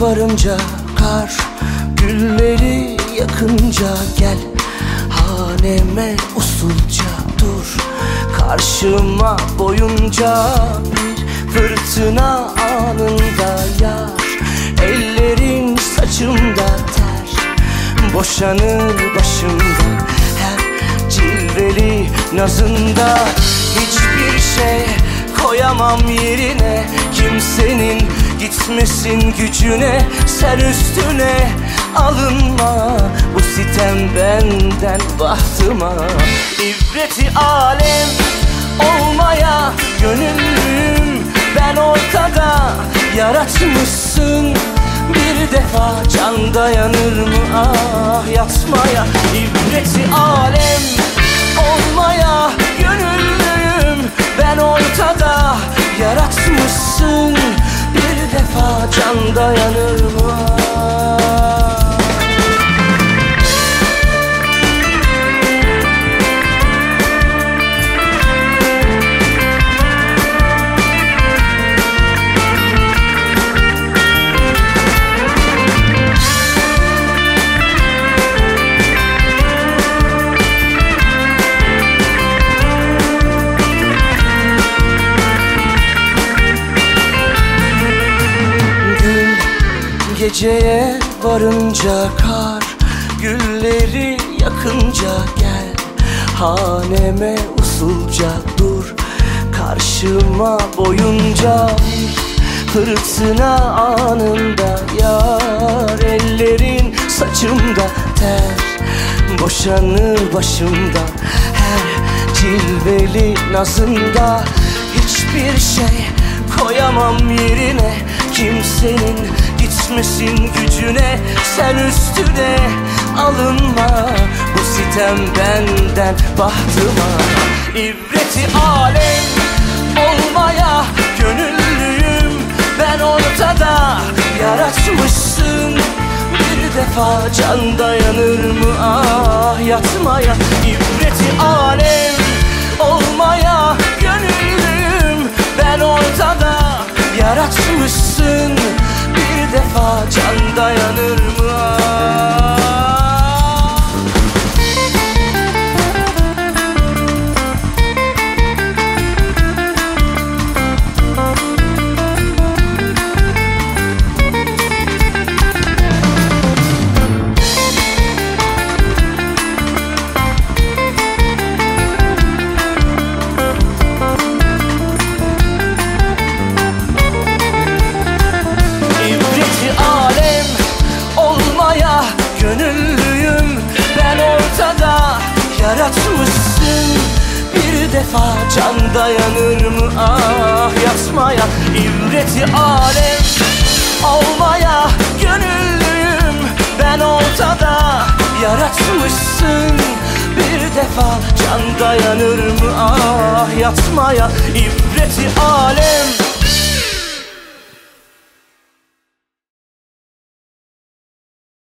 varınca kar Gülleri yakınca gel. Haneme usulca dur Karşıma boyunca bir fırtına anında yar. Ellerin saçımda ter Boşanır başımda. Her cilveli nazında Hiçbir şey koyamam yerine Kimsenin gitmesin gücüne Sen üstüne alınma. Bu sitem benden bahtıma. İbreti alem olmaya gönüllüyüm. Ben ortada yaratmışsın. Bir defa can dayanır mı? Ah yatmaya. İbreti alem olmaya can dayanır mı geceye varınca kar Gülleri yakınca gel. Haneme usulca dur Karşıma boyunca Fırtına anında yar Ellerin saçımda ter. Boşanır başımda her cilveli nazında. Hiçbir şey koyamam yerine Kimsenin gitmesin gücüne Sen üstüne alınma. Bu sitem benden bahtıma. İbreti alem olmaya gönüllüyüm. Ben ortada yaratmışsın. Bir defa can dayanır mı? Ah yatmaya. İbreti alem olmaya dayanır mı gönüllüyüm. Ben ortada yaratmışsın. Bir defa can dayanır mı? Ah yatmaya İbreti alem. Olmaya gönüllüyüm. Ben ortada yaratmışsın. Bir defa can dayanır mı? Ah yatmaya İbreti alem